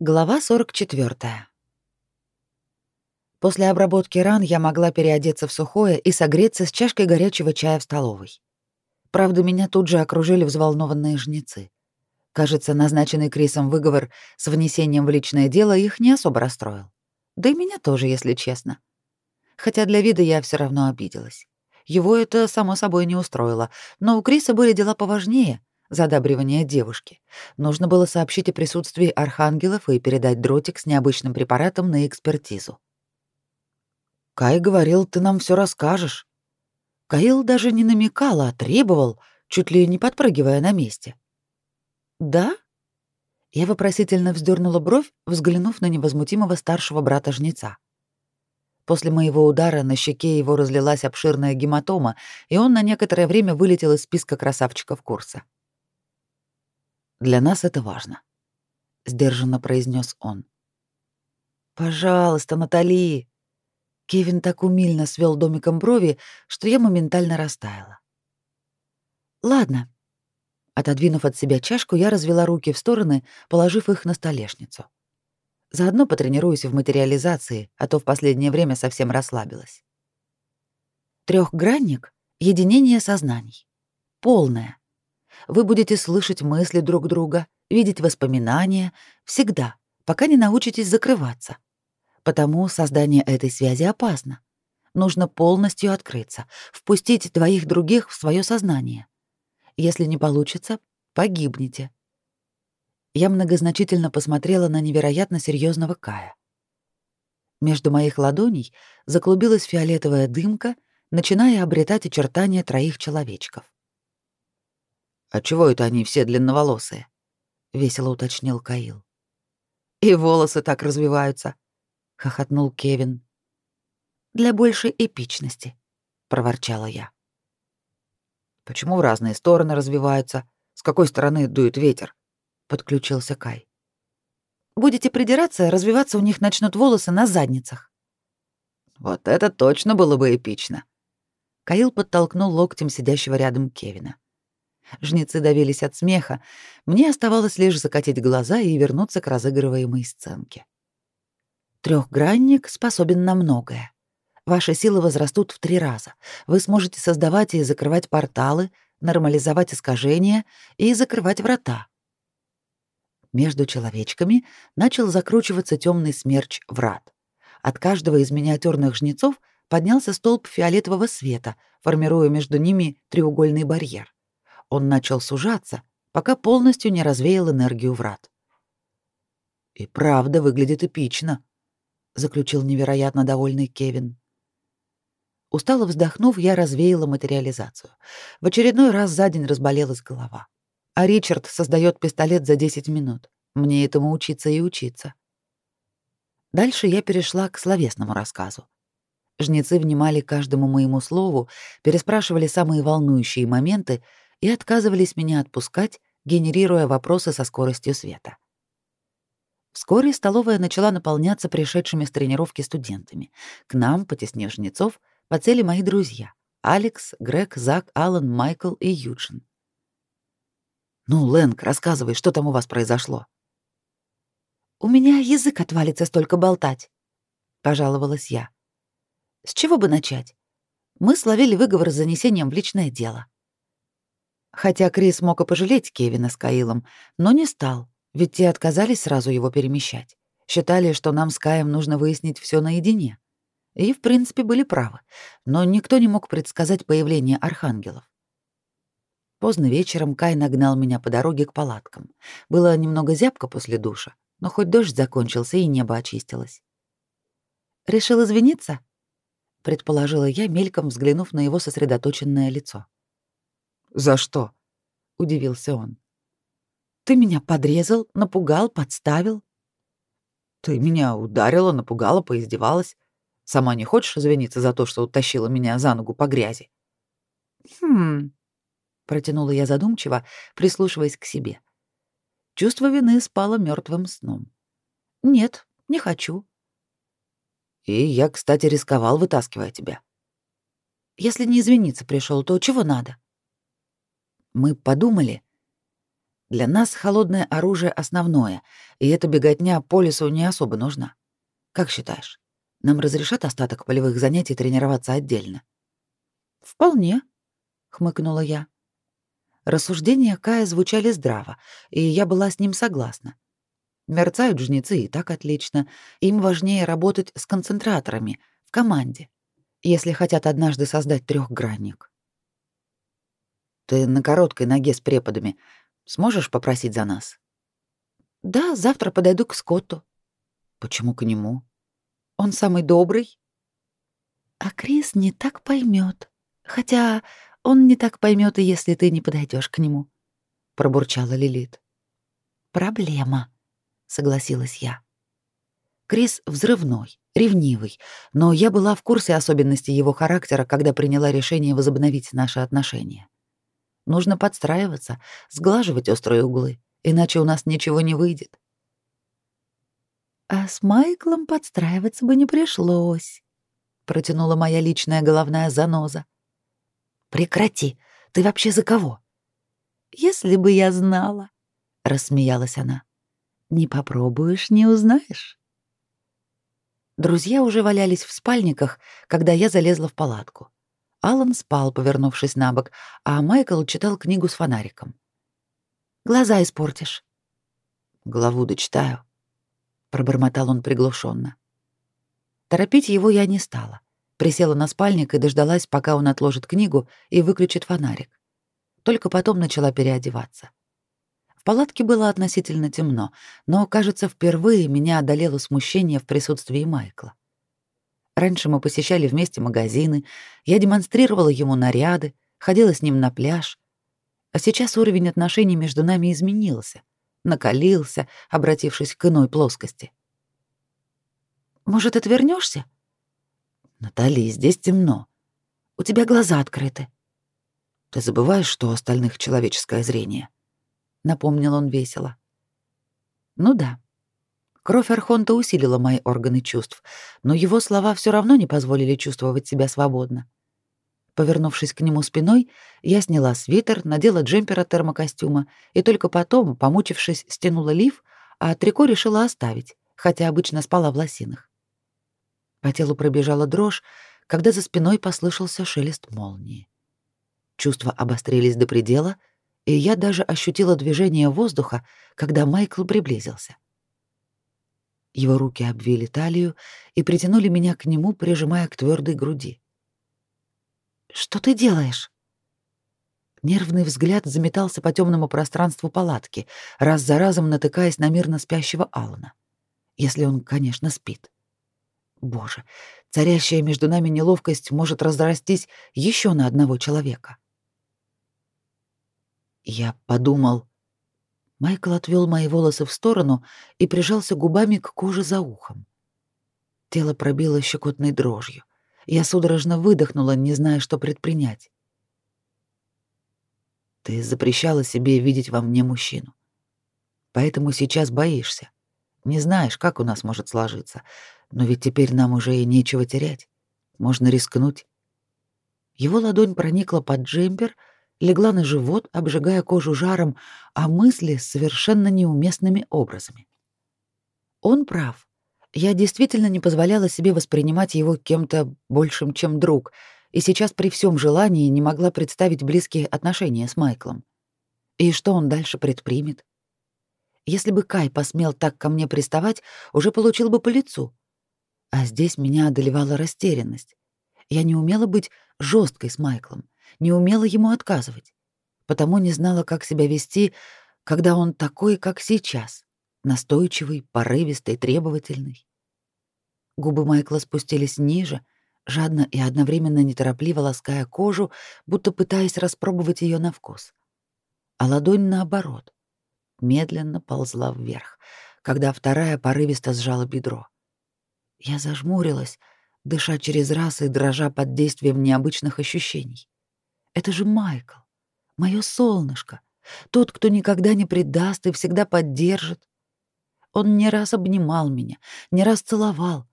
Глава 44. После обработки ран я могла переодеться в сухое и согреться с чашкой горячего чая в столовой. Правда, меня тут же окружили взволнованные жнецы. Кажется, назначенный Крисом выговор с внесением в личное дело их не особо расстроил. Да и меня тоже, если честно. Хотя для вида я все равно обиделась. Его это, само собой, не устроило, но у Криса были дела поважнее — задабривания девушки. Нужно было сообщить о присутствии архангелов и передать дротик с необычным препаратом на экспертизу. «Кай говорил, ты нам все расскажешь». Каил даже не намекал, а требовал, чуть ли не подпрыгивая на месте. «Да?» Я вопросительно вздернула бровь, взглянув на невозмутимого старшего брата-жнеца. После моего удара на щеке его разлилась обширная гематома, и он на некоторое время вылетел из списка красавчиков курса. Для нас это важно, сдержанно произнес он. Пожалуйста, Натали. Кевин так умильно свел домиком брови, что я моментально растаяла. Ладно. Отодвинув от себя чашку, я развела руки в стороны, положив их на столешницу. Заодно потренируюсь в материализации, а то в последнее время совсем расслабилась. Трехгранник — единение сознаний. Полное, вы будете слышать мысли друг друга, видеть воспоминания, всегда, пока не научитесь закрываться. Потому создание этой связи опасно. Нужно полностью открыться, впустить двоих других в свое сознание. Если не получится, погибнете. Я многозначительно посмотрела на невероятно серьезного Кая. Между моих ладоней заклубилась фиолетовая дымка, начиная обретать очертания троих человечков. «А чего это они все длинноволосые?» — весело уточнил Каил. «И волосы так развиваются», — хохотнул Кевин. «Для большей эпичности», — проворчала я. «Почему в разные стороны развиваются? С какой стороны дует ветер?» — подключился Кай. «Будете придираться, развиваться у них начнут волосы на задницах». «Вот это точно было бы эпично!» Каил подтолкнул локтем сидящего рядом Кевина. Жнецы давились от смеха. Мне оставалось лишь закатить глаза и вернуться к разыгрываемой сценке. Трехгранник способен на многое. Ваши силы возрастут в три раза. Вы сможете создавать и закрывать порталы, нормализовать искажения и закрывать врата. Между человечками начал закручиваться темный смерч врат. От каждого из миниатюрных жнецов поднялся столб фиолетового света, формируя между ними треугольный барьер он начал сужаться, пока полностью не развеял энергию врат. «И правда выглядит эпично», — заключил невероятно довольный Кевин. Устало вздохнув, я развеяла материализацию. В очередной раз за день разболелась голова. А Ричард создает пистолет за 10 минут. Мне этому учиться и учиться. Дальше я перешла к словесному рассказу. Жнецы внимали каждому моему слову, переспрашивали самые волнующие моменты и отказывались меня отпускать, генерируя вопросы со скоростью света. Вскоре столовая начала наполняться пришедшими с тренировки студентами. К нам, потеснив жнецов, подсели мои друзья — Алекс, Грег, Зак, Аллан, Майкл и Юджин. «Ну, Лэнг, рассказывай, что там у вас произошло?» «У меня язык отвалится столько болтать», — пожаловалась я. «С чего бы начать? Мы словили выговор с занесением в личное дело. Хотя Крис мог и пожалеть Кевина с Каилом, но не стал, ведь те отказались сразу его перемещать. Считали, что нам с Каем нужно выяснить все наедине. И, в принципе, были правы, но никто не мог предсказать появление архангелов. Поздно вечером Кай нагнал меня по дороге к палаткам. Было немного зябко после душа, но хоть дождь закончился и небо очистилось. «Решил извиниться?» — предположила я, мельком взглянув на его сосредоточенное лицо. «За что?» — удивился он. «Ты меня подрезал, напугал, подставил». «Ты меня ударила, напугала, поиздевалась. Сама не хочешь извиниться за то, что утащила меня за ногу по грязи?» «Хм...» — протянула я задумчиво, прислушиваясь к себе. Чувство вины спало мертвым сном. «Нет, не хочу». «И я, кстати, рисковал, вытаскивая тебя». «Если не извиниться пришел, то чего надо?» Мы подумали. Для нас холодное оружие основное, и эта беготня по лесу не особо нужна. Как считаешь, нам разрешат остаток полевых занятий тренироваться отдельно? Вполне, хмыкнула я. Рассуждения Кая звучали здраво, и я была с ним согласна. Мерцают жнецы и так отлично. Им важнее работать с концентраторами в команде, если хотят однажды создать трехгранник. Ты на короткой ноге с преподами сможешь попросить за нас? Да, завтра подойду к Скотту. Почему к нему? Он самый добрый. А Крис не так поймет. Хотя он не так поймет, если ты не подойдешь к нему, пробурчала Лилит. Проблема, согласилась я. Крис взрывной, ревнивый, но я была в курсе особенностей его характера, когда приняла решение возобновить наши отношения. Нужно подстраиваться, сглаживать острые углы, иначе у нас ничего не выйдет. А с Майклом подстраиваться бы не пришлось, протянула моя личная головная заноза. Прекрати. Ты вообще за кого? Если бы я знала, рассмеялась она. Не попробуешь, не узнаешь. Друзья уже валялись в спальниках, когда я залезла в палатку. Алан спал, повернувшись на бок, а Майкл читал книгу с фонариком. Глаза испортишь. Главу дочитаю, пробормотал он приглушенно. Торопить его я не стала. Присела на спальник и дождалась, пока он отложит книгу и выключит фонарик. Только потом начала переодеваться. В палатке было относительно темно, но, кажется, впервые меня одолело смущение в присутствии Майкла. Раньше мы посещали вместе магазины, я демонстрировала ему наряды, ходила с ним на пляж. А сейчас уровень отношений между нами изменился, накалился, обратившись к иной плоскости. «Может, отвернешься? Натали, здесь темно. У тебя глаза открыты. Ты забываешь, что у остальных человеческое зрение, напомнил он весело. Ну да. Кровь Архонта усилила мои органы чувств, но его слова все равно не позволили чувствовать себя свободно. Повернувшись к нему спиной, я сняла свитер, надела джемпер от термокостюма и только потом, помучившись, стянула лиф, а трико решила оставить, хотя обычно спала в лосинах. По телу пробежала дрожь, когда за спиной послышался шелест молнии. Чувства обострились до предела, и я даже ощутила движение воздуха, когда Майкл приблизился. Его руки обвили талию и притянули меня к нему, прижимая к твердой груди. «Что ты делаешь?» Нервный взгляд заметался по темному пространству палатки, раз за разом натыкаясь на мирно спящего Алана. Если он, конечно, спит. Боже, царящая между нами неловкость может разрастись еще на одного человека. Я подумал... Майкл отвел мои волосы в сторону и прижался губами к коже за ухом. Тело пробило щекотной дрожью. Я судорожно выдохнула, не зная, что предпринять. Ты запрещала себе видеть во мне мужчину. Поэтому сейчас боишься. Не знаешь, как у нас может сложиться. Но ведь теперь нам уже и нечего терять. Можно рискнуть. Его ладонь проникла под джемпер, легла на живот, обжигая кожу жаром, а мысли совершенно неуместными образами. Он прав. Я действительно не позволяла себе воспринимать его кем-то большим, чем друг, и сейчас при всем желании не могла представить близкие отношения с Майклом. И что он дальше предпримет? Если бы Кай посмел так ко мне приставать, уже получил бы по лицу. А здесь меня одолевала растерянность. Я не умела быть жесткой с Майклом, не умела ему отказывать, потому не знала, как себя вести, когда он такой, как сейчас, настойчивый, порывистый, требовательный. Губы Майкла спустились ниже, жадно и одновременно неторопливо лаская кожу, будто пытаясь распробовать ее на вкус. А ладонь наоборот, медленно ползла вверх, когда вторая порывисто сжала бедро. Я зажмурилась, дыша через раз и дрожа под действием необычных ощущений. Это же Майкл, мое солнышко, тот, кто никогда не предаст и всегда поддержит. Он не раз обнимал меня, не раз целовал.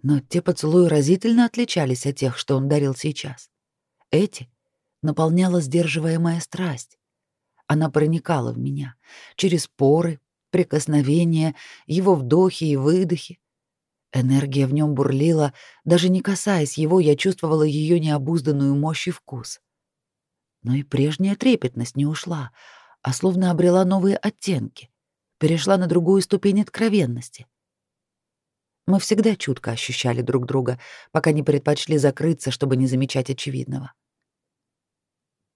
Но те поцелуи разительно отличались от тех, что он дарил сейчас. Эти наполняла сдерживаемая страсть, Она проникала в меня через поры, прикосновения, его вдохи и выдохи. Энергия в нем бурлила, даже не касаясь его, я чувствовала ее необузданную мощь и вкус. Но и прежняя трепетность не ушла, а словно обрела новые оттенки, перешла на другую ступень откровенности. Мы всегда чутко ощущали друг друга, пока не предпочли закрыться, чтобы не замечать очевидного.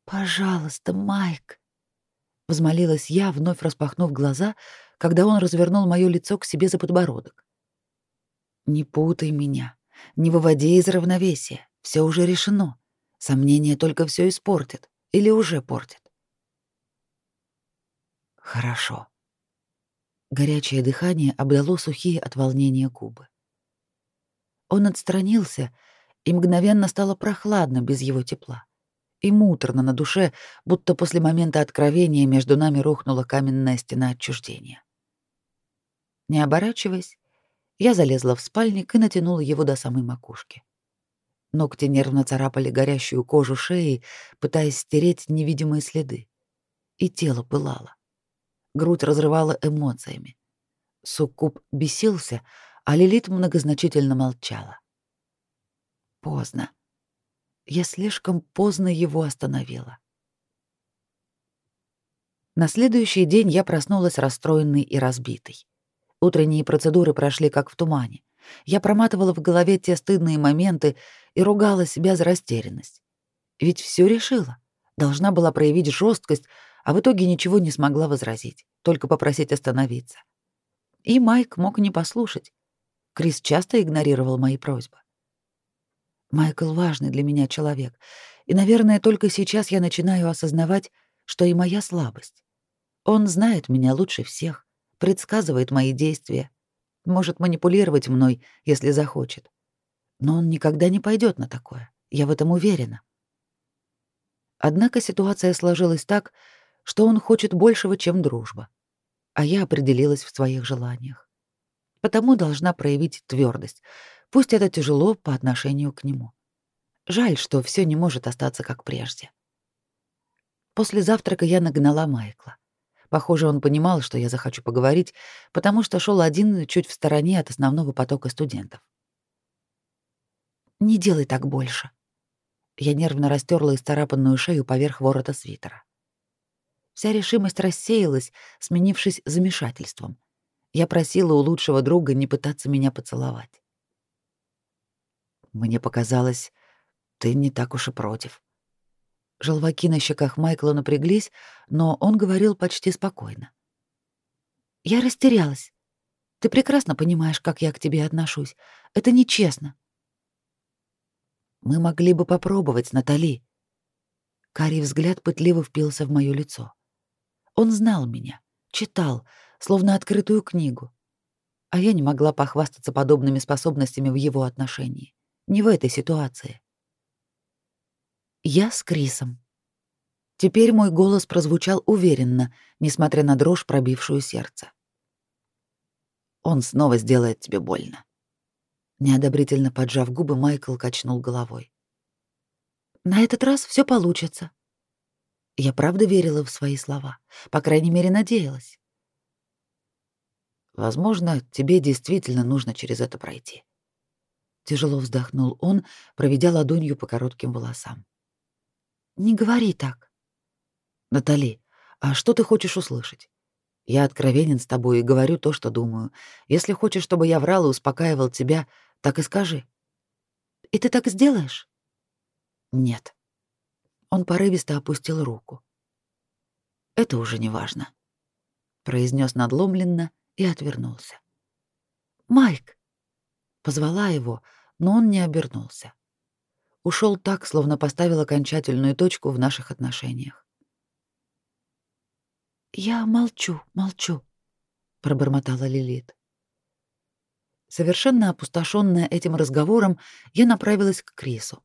«Пожалуйста, Майк», — взмолилась я, вновь распахнув глаза, когда он развернул моё лицо к себе за подбородок. «Не путай меня, не выводи из равновесия, все уже решено. Сомнения только все испортят или уже портят». «Хорошо», Горячее дыхание обдало сухие от волнения губы. Он отстранился, и мгновенно стало прохладно без его тепла. И муторно на душе, будто после момента откровения между нами рухнула каменная стена отчуждения. Не оборачиваясь, я залезла в спальник и натянула его до самой макушки. Ногти нервно царапали горящую кожу шеи, пытаясь стереть невидимые следы. И тело пылало грудь разрывала эмоциями. Суккуб бесился, а Лилит многозначительно молчала. Поздно. Я слишком поздно его остановила. На следующий день я проснулась расстроенной и разбитой. Утренние процедуры прошли как в тумане. Я проматывала в голове те стыдные моменты и ругала себя за растерянность. Ведь все решила. Должна была проявить жесткость, а в итоге ничего не смогла возразить, только попросить остановиться. И Майк мог не послушать. Крис часто игнорировал мои просьбы. Майкл важный для меня человек, и, наверное, только сейчас я начинаю осознавать, что и моя слабость. Он знает меня лучше всех, предсказывает мои действия, может манипулировать мной, если захочет. Но он никогда не пойдет на такое, я в этом уверена. Однако ситуация сложилась так, что он хочет большего, чем дружба. А я определилась в своих желаниях. Потому должна проявить твердость, пусть это тяжело по отношению к нему. Жаль, что все не может остаться как прежде. После завтрака я нагнала Майкла. Похоже, он понимал, что я захочу поговорить, потому что шел один чуть в стороне от основного потока студентов. «Не делай так больше». Я нервно растерла исцарапанную шею поверх ворота свитера. Вся решимость рассеялась, сменившись замешательством. Я просила у лучшего друга не пытаться меня поцеловать. Мне показалось, ты не так уж и против. Желваки на щеках Майкла напряглись, но он говорил почти спокойно. Я растерялась. Ты прекрасно понимаешь, как я к тебе отношусь. Это нечестно. Мы могли бы попробовать, Натали. Карий взгляд пытливо впился в моё лицо. Он знал меня, читал, словно открытую книгу. А я не могла похвастаться подобными способностями в его отношении. Не в этой ситуации. Я с Крисом. Теперь мой голос прозвучал уверенно, несмотря на дрожь, пробившую сердце. Он снова сделает тебе больно. Неодобрительно поджав губы, Майкл качнул головой. На этот раз все получится. Я правда верила в свои слова, по крайней мере, надеялась. Возможно, тебе действительно нужно через это пройти. Тяжело вздохнул он, проведя ладонью по коротким волосам. Не говори так. Натали, а что ты хочешь услышать? Я откровенен с тобой и говорю то, что думаю. Если хочешь, чтобы я врал и успокаивал тебя, так и скажи. И ты так сделаешь? Нет. Он порывисто опустил руку. «Это уже не важно», — произнес надломленно и отвернулся. «Майк!» — позвала его, но он не обернулся. Ушел так, словно поставил окончательную точку в наших отношениях. «Я молчу, молчу», — пробормотала Лилит. Совершенно опустошенная этим разговором, я направилась к Крису.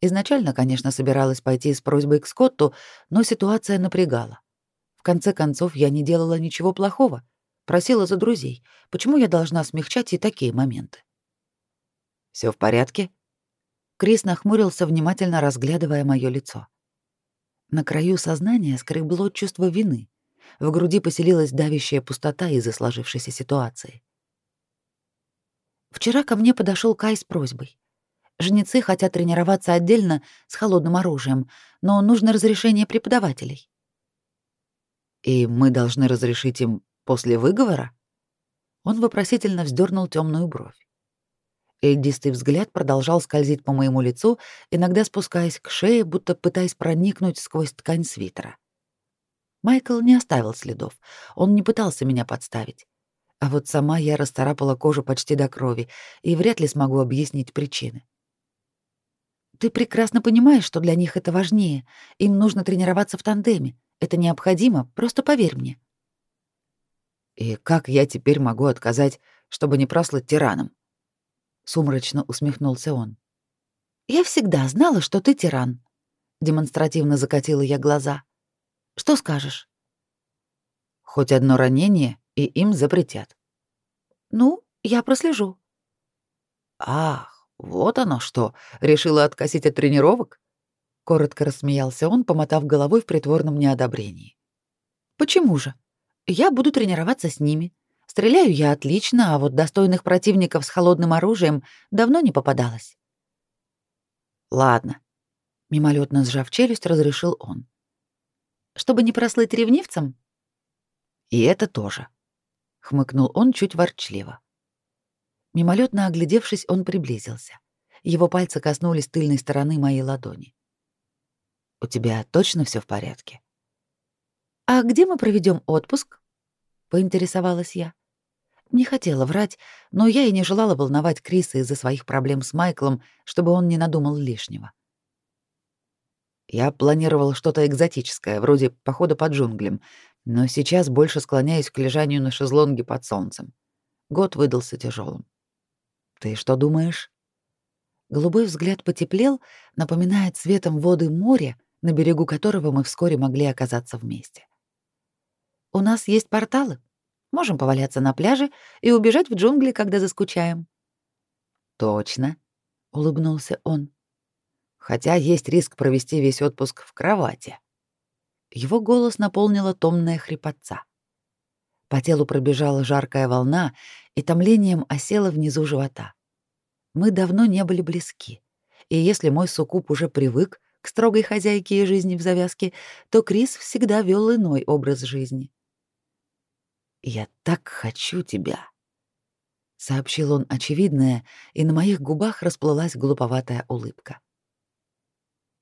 Изначально, конечно, собиралась пойти с просьбой к Скотту, но ситуация напрягала. В конце концов, я не делала ничего плохого. Просила за друзей. Почему я должна смягчать и такие моменты? Все в порядке?» Крис нахмурился, внимательно разглядывая мое лицо. На краю сознания скребло чувство вины. В груди поселилась давящая пустота из-за сложившейся ситуации. Вчера ко мне подошел Кай с просьбой. Жнецы хотят тренироваться отдельно с холодным оружием, но нужно разрешение преподавателей. И мы должны разрешить им после выговора? Он вопросительно вздернул темную бровь. Эльдистый взгляд продолжал скользить по моему лицу, иногда спускаясь к шее, будто пытаясь проникнуть сквозь ткань свитера. Майкл не оставил следов. Он не пытался меня подставить. А вот сама я расцарапала кожу почти до крови и вряд ли смогу объяснить причины. Ты прекрасно понимаешь, что для них это важнее. Им нужно тренироваться в тандеме. Это необходимо, просто поверь мне. И как я теперь могу отказать, чтобы не прослыть тираном? Сумрачно усмехнулся он. Я всегда знала, что ты тиран. Демонстративно закатила я глаза. Что скажешь? Хоть одно ранение, и им запретят. Ну, я прослежу. Ах, вот оно что, решила откосить от тренировок? Коротко рассмеялся он, помотав головой в притворном неодобрении. Почему же? Я буду тренироваться с ними. Стреляю я отлично, а вот достойных противников с холодным оружием давно не попадалось. Ладно, мимолетно сжав челюсть, разрешил он. Чтобы не прослыть ревнивцем? И это тоже хмыкнул он чуть ворчливо. Мимолетно оглядевшись, он приблизился. Его пальцы коснулись тыльной стороны моей ладони. У тебя точно все в порядке? А где мы проведем отпуск? поинтересовалась я. Не хотела врать, но я и не желала волновать Криса из-за своих проблем с Майклом, чтобы он не надумал лишнего. Я планировал что-то экзотическое, вроде похода по джунглям, но сейчас больше склоняюсь к лежанию на шезлонге под солнцем. Год выдался тяжелым. Ты что думаешь? Голубой взгляд потеплел, напоминая цветом воды моря, на берегу которого мы вскоре могли оказаться вместе. У нас есть порталы. Можем поваляться на пляже и убежать в джунгли, когда заскучаем. Точно, улыбнулся он. Хотя есть риск провести весь отпуск в кровати. Его голос наполнила томная хрипотца. По телу пробежала жаркая волна и томлением осела внизу живота. Мы давно не были близки, и если мой суккуб уже привык к строгой хозяйке и жизни в завязке, то Крис всегда вел иной образ жизни. «Я так хочу тебя», — сообщил он очевидное, и на моих губах расплылась глуповатая улыбка.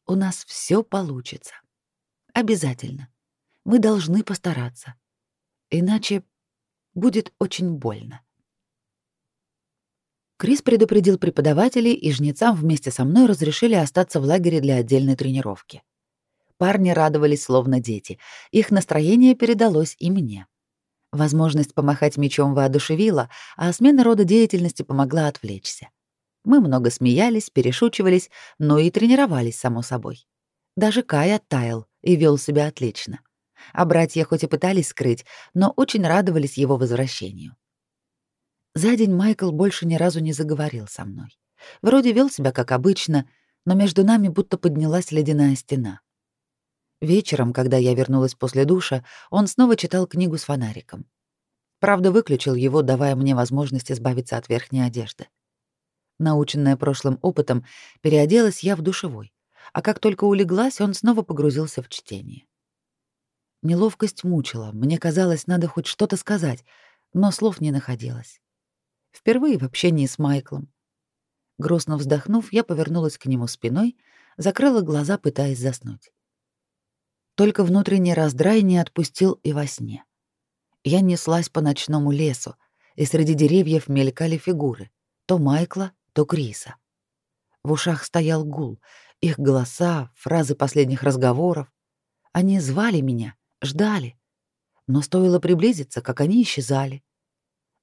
«У нас все получится». Обязательно. Мы должны постараться. Иначе будет очень больно. Крис предупредил преподавателей, и жнецам вместе со мной разрешили остаться в лагере для отдельной тренировки. Парни радовались словно дети. Их настроение передалось и мне. Возможность помахать мечом воодушевила, а смена рода деятельности помогла отвлечься. Мы много смеялись, перешучивались, но и тренировались, само собой. Даже Кай оттаял и вел себя отлично. А братья хоть и пытались скрыть, но очень радовались его возвращению. За день Майкл больше ни разу не заговорил со мной. Вроде вел себя как обычно, но между нами будто поднялась ледяная стена. Вечером, когда я вернулась после душа, он снова читал книгу с фонариком. Правда, выключил его, давая мне возможность избавиться от верхней одежды. Наученная прошлым опытом, переоделась я в душевой а как только улеглась, он снова погрузился в чтение. Неловкость мучила, мне казалось, надо хоть что-то сказать, но слов не находилось. Впервые в общении с Майклом. Грустно вздохнув, я повернулась к нему спиной, закрыла глаза, пытаясь заснуть. Только внутренний раздрай не отпустил и во сне. Я неслась по ночному лесу, и среди деревьев мелькали фигуры, то Майкла, то Криса. В ушах стоял гул, их голоса, фразы последних разговоров. Они звали меня, ждали. Но стоило приблизиться, как они исчезали.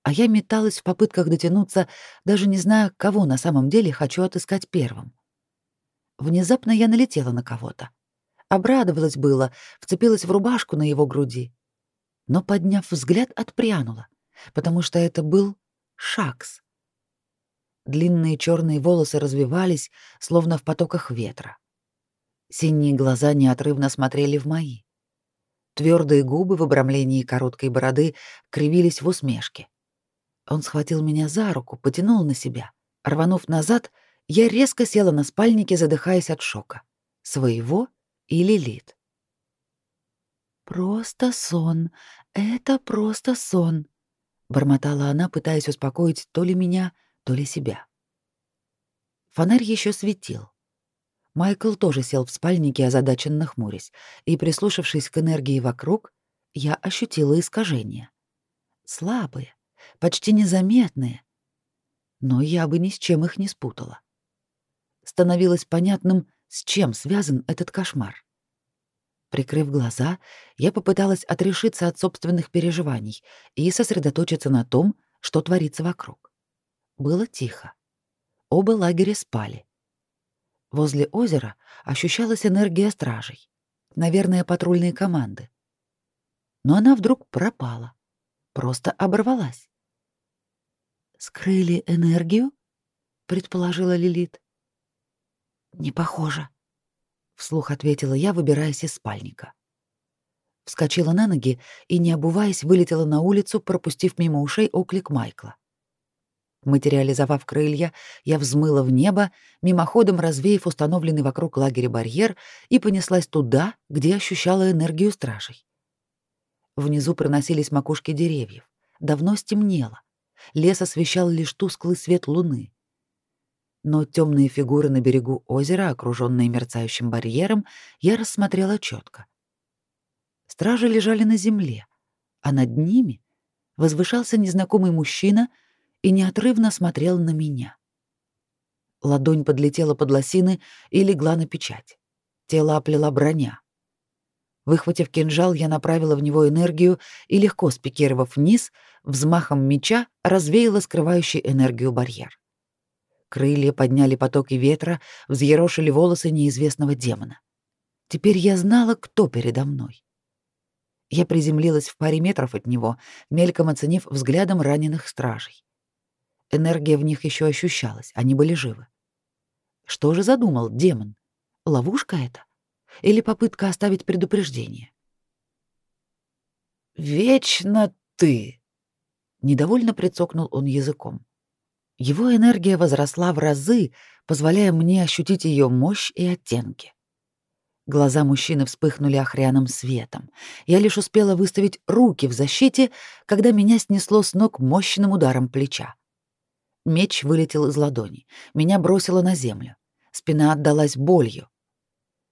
А я металась в попытках дотянуться, даже не зная, кого на самом деле хочу отыскать первым. Внезапно я налетела на кого-то. Обрадовалась было, вцепилась в рубашку на его груди. Но, подняв взгляд, отпрянула, потому что это был Шакс. Длинные черные волосы развивались, словно в потоках ветра. Синие глаза неотрывно смотрели в мои. Твердые губы в обрамлении короткой бороды кривились в усмешке. Он схватил меня за руку, потянул на себя. Рванув назад, я резко села на спальнике, задыхаясь от шока. Своего или Лилит. «Просто сон. Это просто сон», — бормотала она, пытаясь успокоить то ли меня, то ли себя. Фонарь еще светил. Майкл тоже сел в спальнике, озадаченно хмурясь, и, прислушавшись к энергии вокруг, я ощутила искажения. Слабые, почти незаметные, но я бы ни с чем их не спутала. Становилось понятным, с чем связан этот кошмар. Прикрыв глаза, я попыталась отрешиться от собственных переживаний и сосредоточиться на том, что творится вокруг. Было тихо. Оба лагеря спали. Возле озера ощущалась энергия стражей. Наверное, патрульные команды. Но она вдруг пропала. Просто оборвалась. «Скрыли энергию?» — предположила Лилит. «Не похоже», — вслух ответила я, выбираясь из спальника. Вскочила на ноги и, не обуваясь, вылетела на улицу, пропустив мимо ушей оклик Майкла. Материализовав крылья, я взмыла в небо, мимоходом развеяв установленный вокруг лагеря барьер, и понеслась туда, где ощущала энергию стражей. Внизу проносились макушки деревьев. Давно стемнело. Лес освещал лишь тусклый свет луны. Но темные фигуры на берегу озера, окруженные мерцающим барьером, я рассмотрела четко. Стражи лежали на земле, а над ними возвышался незнакомый мужчина — и неотрывно смотрел на меня. Ладонь подлетела под лосины и легла на печать. Тело оплела броня. Выхватив кинжал, я направила в него энергию и, легко спикировав вниз, взмахом меча развеяла скрывающий энергию барьер. Крылья подняли потоки ветра, взъерошили волосы неизвестного демона. Теперь я знала, кто передо мной. Я приземлилась в паре метров от него, мельком оценив взглядом раненых стражей. Энергия в них еще ощущалась, они были живы. Что же задумал демон? Ловушка это? Или попытка оставить предупреждение? «Вечно ты!» — недовольно прицокнул он языком. Его энергия возросла в разы, позволяя мне ощутить ее мощь и оттенки. Глаза мужчины вспыхнули охряным светом. Я лишь успела выставить руки в защите, когда меня снесло с ног мощным ударом плеча. Меч вылетел из ладони. Меня бросило на землю. Спина отдалась болью.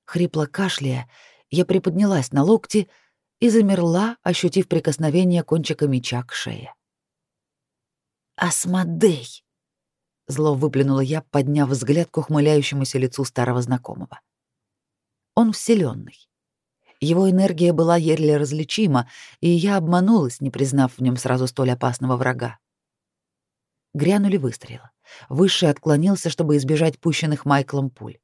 Хрипло кашляя, я приподнялась на локти и замерла, ощутив прикосновение кончика меча к шее. «Асмодей!» — зло выплюнула я, подняв взгляд к ухмыляющемуся лицу старого знакомого. Он вселенный. Его энергия была еле различима, и я обманулась, не признав в нем сразу столь опасного врага. Грянули выстрелы. Высший отклонился, чтобы избежать пущенных Майклом пуль.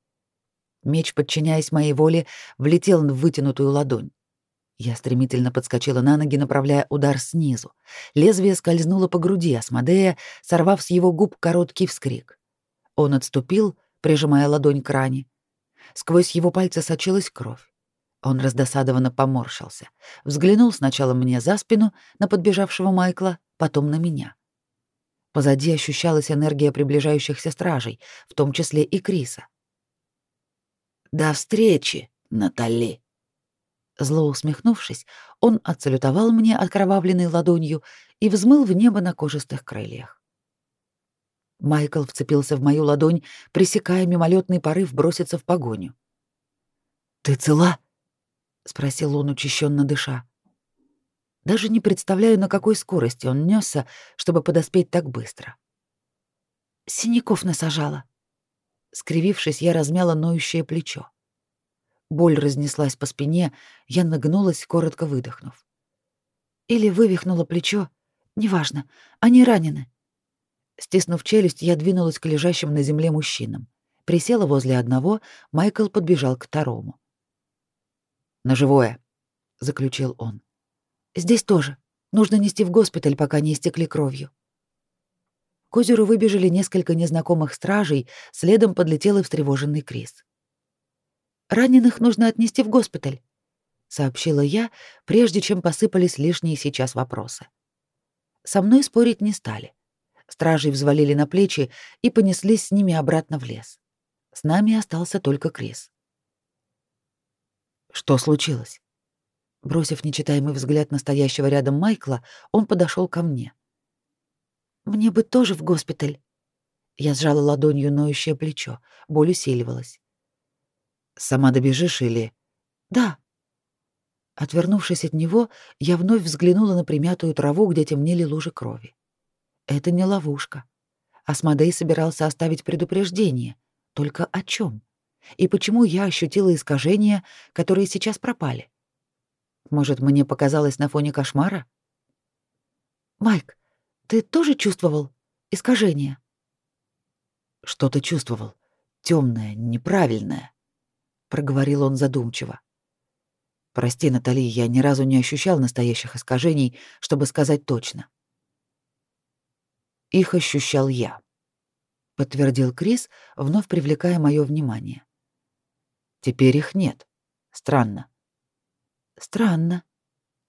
Меч, подчиняясь моей воле, влетел в вытянутую ладонь. Я стремительно подскочила на ноги, направляя удар снизу. Лезвие скользнуло по груди Асмодея, сорвав с его губ короткий вскрик. Он отступил, прижимая ладонь к ране. Сквозь его пальцы сочилась кровь. Он раздосадованно поморщился. Взглянул сначала мне за спину, на подбежавшего Майкла, потом на меня. Позади ощущалась энергия приближающихся стражей, в том числе и Криса. «До встречи, Натали!» Зло усмехнувшись, он отсалютовал мне откровавленной ладонью и взмыл в небо на кожистых крыльях. Майкл вцепился в мою ладонь, пресекая мимолетный порыв броситься в погоню. «Ты цела?» — спросил он, учащенно дыша. Даже не представляю, на какой скорости он нёсся, чтобы подоспеть так быстро. Синяков насажала. Скривившись, я размяла ноющее плечо. Боль разнеслась по спине, я нагнулась, коротко выдохнув. Или вывихнула плечо, неважно, они ранены. Стиснув челюсть, я двинулась к лежащим на земле мужчинам. Присела возле одного, Майкл подбежал к второму. «На живое», — заключил он. Здесь тоже. Нужно нести в госпиталь, пока не истекли кровью. К озеру выбежали несколько незнакомых стражей, следом подлетел и встревоженный Крис. Раненых нужно отнести в госпиталь, сообщила я, прежде чем посыпались лишние сейчас вопросы. Со мной спорить не стали. Стражей взвалили на плечи и понеслись с ними обратно в лес. С нами остался только Крис. Что случилось? Бросив нечитаемый взгляд настоящего рядом Майкла, он подошел ко мне. Мне бы тоже в госпиталь. Я сжала ладонью ноющее плечо, боль усиливалась. Сама добежишь или Да. Отвернувшись от него, я вновь взглянула на примятую траву, где темнели лужи крови. Это не ловушка. Асмодей собирался оставить предупреждение. Только о чем? И почему я ощутила искажения, которые сейчас пропали? Может, мне показалось на фоне кошмара? Майк, ты тоже чувствовал искажения? Что ты чувствовал? Темное, неправильное, проговорил он задумчиво. Прости, Натали, я ни разу не ощущал настоящих искажений, чтобы сказать точно. Их ощущал я, подтвердил Крис, вновь привлекая мое внимание. Теперь их нет. Странно. Странно,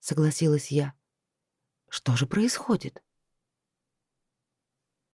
согласилась я. Что же происходит?